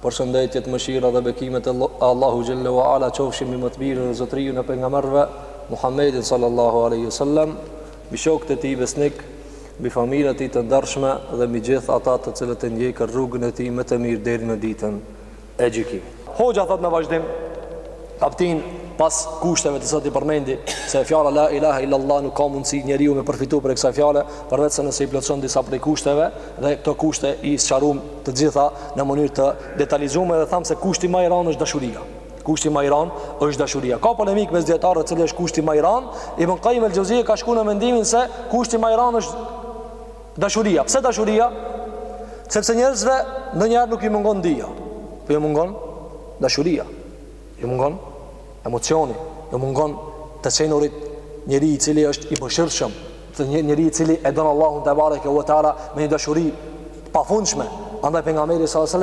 Përshëndetjet, mëshira dhe bekimet e Allahu xhelle ue ala qofshin mbi më të mirin e zotëriun e pejgamberëve Muhammedin sallallahu alaihi wasallam, mbi shokët e tij besnikë, mbi familjen e tij të ndershme dhe mbi gjithë ata të cilët e ndjekën rrugën e tij më të mirë deri në ditën e gjykimit. Hoxha thotë në vazhdim, kaptinë pas kushteve të cilat i përmendi se fjala la ilaha illallah nuk ka mundësi njeriu me përfitu prej kësaj fjale, përveçse nëse i plotëson disa prej kushteve dhe këto kushte i sqarum të gjitha në mënyrë të detalizume dhe thamë se kushti ma i ranë është dashuria. Kushti ma i ranë është dashuria. Ka polemikë mes dijetarëve cili është kushti ma i ranë. Ibn Qayyim el-Xheuzije ka shku në mendimin se kushti ma i ranë është dashuria. Pse dashuria? Sepse njerëzve ndonjëherë nuk i mungon dija, po i mungon dashuria. Ju mungon emocioni, ju mungon të qenurit njeri i cili është i mëshirshëm, të një, njeri i cili e don Allahun tebareke ue teala me një dashuri të pafundshme. Andaj pejgamberi s.a.s.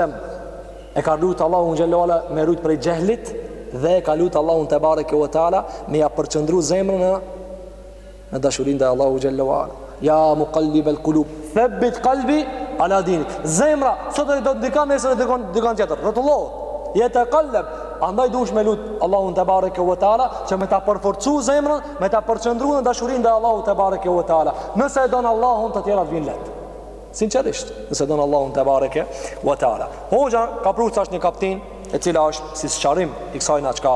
e ka lutë Allahun xhelle ue ala me rujtë prej xhehlit dhe e ka lutë Allahun tebareke ue teala me ia përqendru zemrën në në dashuri ndaj Allahut xhelle ue ala. Ja mukallibel kulub, thebbit kalbi ala dinik. Zemra, sot e do dikan, nesër dikan, dikan tjetër. Rrotullohet, jetekalleb. Andaj dush me lutë Allahun tebareke ue teala, që me ta përforcu zemrën, me ta përqendru në dashuri ndaj Allahut tebareke ue teala. Nëse e don Allahun të tjerat vijnë lehtë. Sinqerisht, nëse don Allahun tebareke ue teala. Hoxha ka pru tash një kaptinë, e cila është si sqarim i kësajna çka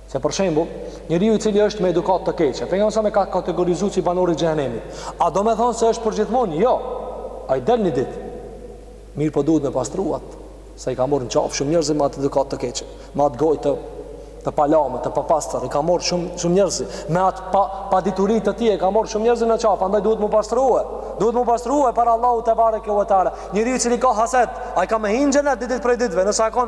Se për shembull, njeriu i cili është me edukatë të keqe, pejgamberi s.a.s. e ka kategorizuar si banor i xhehenemit. A domethonë se është përgjithmonë? Jo. Ai del një ditë. Mirëpo duhet me u pastru, se i ka marrë në qafë shumë njerëz me atë edukatë të keqe, me atë gojë të të palamë, të papastër, i ka marrë shumë shumë njerëz me atë pa, padituri të tij, i ka marrë shumë njerëz në qafë, andaj duhet me u pastrue. Duhet me u pastrue para Allahut tebareke ue teala. Njeriu i cili ka haset, ai ka me hi n'xhenet ditë prej ditëve, nëse ai ka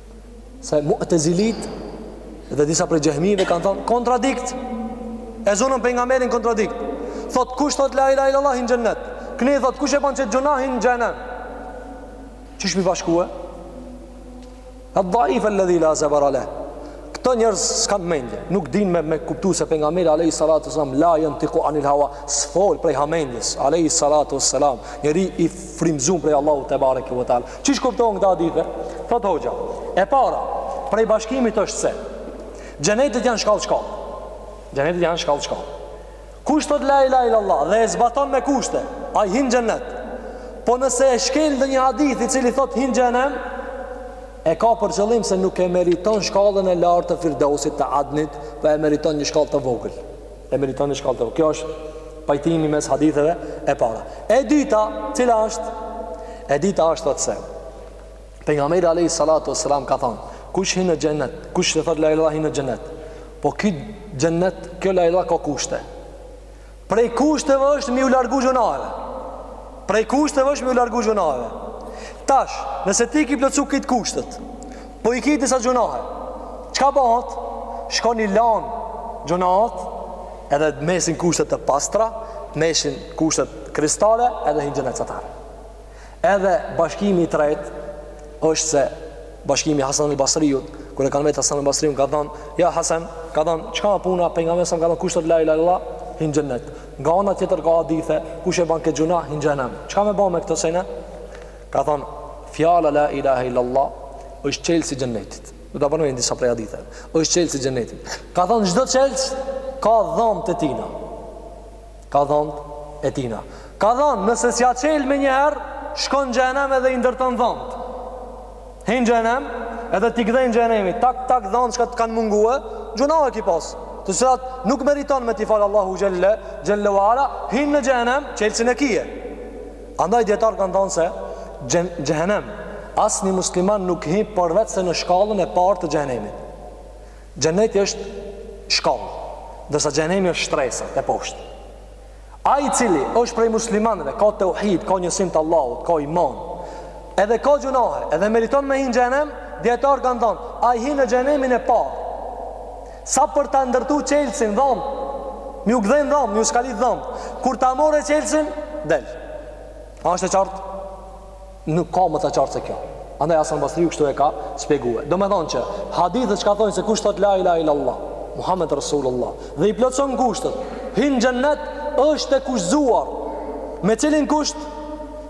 se mu'tezilit dhe disa prej xhehmive kanë thonë kontradikt e zonën pejgamberin kontradikt thot kush thot la ilaha illallah hin xhenet knej thot kush e ban qet gjynah hin xhenem qysh m'i bashkue ed-daif el-ledhi la zebra leh këta njerëz s'kanë mendje nuk din me, me kuptu se pejgamberi alejhi salatu selam la jentiku anil hawa s'fol prej hamendjes alejhi salatu selam njeri i frymzum prej Allahut tebareke ue teala Qysh kuptohen këto hadithe? Thot hoxha, e para, prej bashkimit është se xhenetet janë shkallë shkallë. Xhenetet janë shkallë shkallë. Kush thot la ilaha illallah dhe e zbaton me kushte, ai hin xhenet. Po nëse e shkel ndonjë hadith i cili thot hin xhenem, e ka për qëllim se nuk e meriton shkallën e lartë të Firdausit të Adnit, po e meriton një shkallë të vogël. E meriton një shkallë të. Kjo është pajtimi mes haditheve e para. E dyta, cila është? E dyta është thotë se Pejgamberi alayhi salatu wasalam ka thënë, kush hyn në xhennet, kush e thot la ilaha hin xhennet. Po ky xhennet, kjo la ilaha ka kushte. Prej kushteve është mi u largu gjunaheve. Prej kushteve është mi u largu gjunaheve. Tash, nëse ti i ki plotësu këto kushtet, Po i ki disa gjunahe Çka bahet? Shkon i lan gjunahet Edhe mesin kushte të pastra Mesin kushtet kristale Edhe hin xhenet pastaj Edhe bashkimi i tretë është se Bashkimi Hasan el Basriut Kur e kanë vetë Hasan el Basriun Kanë thonë Ja Hasan Kanë thonë Qysh asht puna Pejgamberi ka thonë kush thot la ilaha illallah Hin xhenet Nga ana tjetër ka hadithe Kush e ban këtë gjunah Hin xhehnem Çka me bo me këto sene? Ka thënë, Fjala La ilahe illallah është çelësi i Xhennetit. Ndashta e bajnë disa prej haditheve. Është çelësi i Xhennetit. Ka thënë çdo çelës ka dhambët e tina. Ka dhambët e tina. Ka thënë, nëse s'ja çel menjëherë, shkon xhehnem edhe i ndërton dhambët. Hin xhehnem, edhe t'i gdhen xhehnemi, tak tak dhambët çka të kanë mungue, gjunahe ki pas. Të cilat nuk meriton me t'i fal Allahu xhelle ue ala, hin në xhehnem, çelësin e kije. Andaj dijetarët kanë thënë se xhehenem asnjë musliman nuk hin përveçse në shkallën e parë të xhehenemit. Xheneti është shkallë, ndërsa xhehenemi është shtresa teposhtë. Ai i cili është prej muslimanëve, ka tauhid, ka njësim të Allahut, ka iman, edhe ka gjunahe, edhe meriton me hi n'xhehenem, dijetarët kanë thënë, ai hin në xhehenemin e parë. Sa për ta ndërtu çelësin dhambë, m'iu gdhen dhambë, m'iu skalit dhambë. Kur ta e morre çelësin, del. A është e qartë? Nuk ka më të qartë se kjo. Andaj Hasan Basriu kështu e ka shpjegue. Domethonë që hadithet çka thojnë se kush thot la ilaha illallah, Muhammedun Rasulullah, dhe i plotëson kushtet, hin xhennet është e kushtëzuar. Me cilin kusht?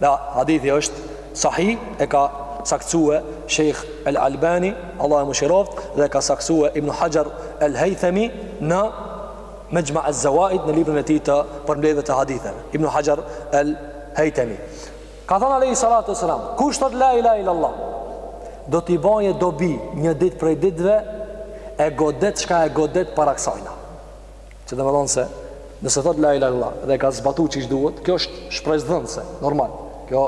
Dhe hadithi është sahih e ka saktësue Sheikh El Albani, Allahu e mëshiroftë, dhe e ka saktësue Ibn Hajar El Hejthemi në Mexhma Zawaid në librin e tij të përmbledhjeve të haditheve. Ibn Hajar El Hejthemi. Ka thënë Alejhi Salatu we Selam, kush thot la ilaha illallah, do t'i bajë dobi një ditë prej ditve e godet çka e godet para kësajna. Që domethon se nëse thot la ilaha illallah dhe e ka zbatu qysh duhet, kjo është shpresëdhënëse, normal. Kjo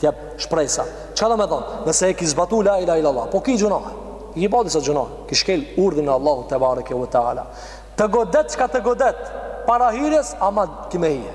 të jap shpresa. Çka domethon? Nëse e ki zbatu la ilaha illallah, po ki gjunahe. I ki bo disa gjunahe, ki shkel urdhrin e Allahut tebareke u teala. Të godet çka të godet para hyrjes, ama ki me hi.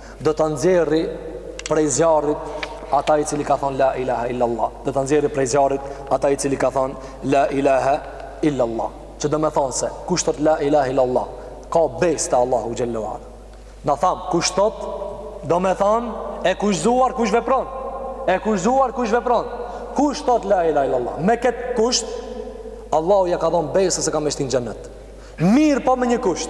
do të nxjerri prej zjarrit ata i cili ka thon la ilaha illa allah do të nxjerri prej zjarrit ata i cili ka thon la ilaha illa allah që domethan se kush thot la ilaha illa allah ka besë te allah xhelle ve ala na tham kush thot domethan e kushtzuar kush vepron e kushtzuar kush vepron kush thot la ilaha illa allah me kët kusht allahu ja ka dhon besë se ka me shti n'xhenet mir po me një kusht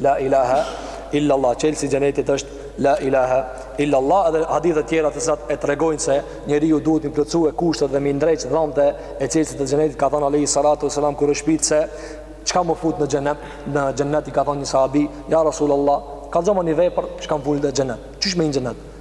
La ilahe illa Allah Çelësi i xhenetit është La ilahe illa Allah Edhe hadithet tjera të cilat e tregojnë se Njeriu duhet mi plotësue kushtet dhe mi ndreq Dhamt e çelësit të xhenetit ka thonë Alejhi salatu ve selam kur është pyt se Çka më fut në xhenet Në xhenet i ka thonë një sahabi Ja Rasul Allah Kallzoma një vepër Çka më fut në xhenet Qysh me hi në xhenet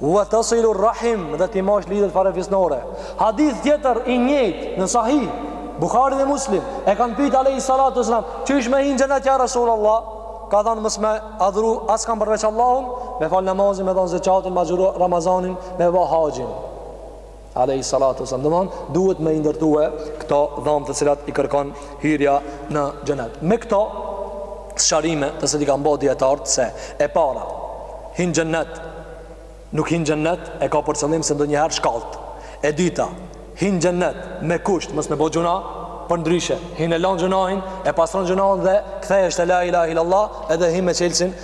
Wa tasilu rrahim dhe t'i mash lidhjet farefisnore. Hadith tjetër i njëjtë në Sahih Buhari dhe Muslim e kanë pyet alejhi salatu wasallam, "Qysh me hi në xhenet ja Rasulullah?" Ka thënë mos me adhuru askënd përveç Allahut, me fal namazin, me dhënë zekatin, me agjëru Ramazanin, me bë haxhin. alejhi salatu wasalam domethan duhet me i ndërtue këto dhamë të cilat i kërkon hyrja në xhenet me këto sqarime të cilat i kanë bërë dietart se e para hin xhenet nuk hin xhenet e ka për qëllim se ndonjëherë shkallët e dyta hin xhenet me kusht mos me bo gjynah përndryshe hin e lan gjynahin e pastron gjynahin dhe kthehesh te la ilaha illallah edhe hin me çelsin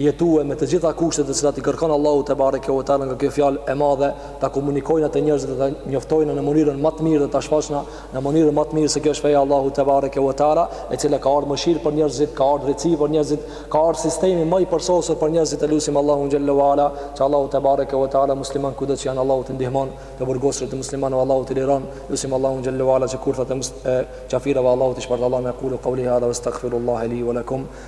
jetue me të gjitha kushtet të cilat i kërkon Allahu te bareke ve teala nga kjo fjalë e madhe ta komunikojna te njerëzit dhe ta njoftojna në mënyrën më të mirë dhe ta shfaqna në mënyrën më të mirë se kjo është feja e Allahut te bareke ve teala e cila ka ardhur mëshirë për njerëzit ka ardhur drejtësi për njerëzit ka ardhur sistemi më i përsosur për njerëzit e lusim Allahun xhelle ve ala që Allahu te bareke ve teala musliman kudo që janë Allahu t'i ndihmon të burgosurit e muslimanëve Allahu t'i liron lusim Allahun xhelle ve ala që kurthat e qafirëve Allahu t'i shpartallon aqulu qouli hadha wastaghfirullaha li wa lakum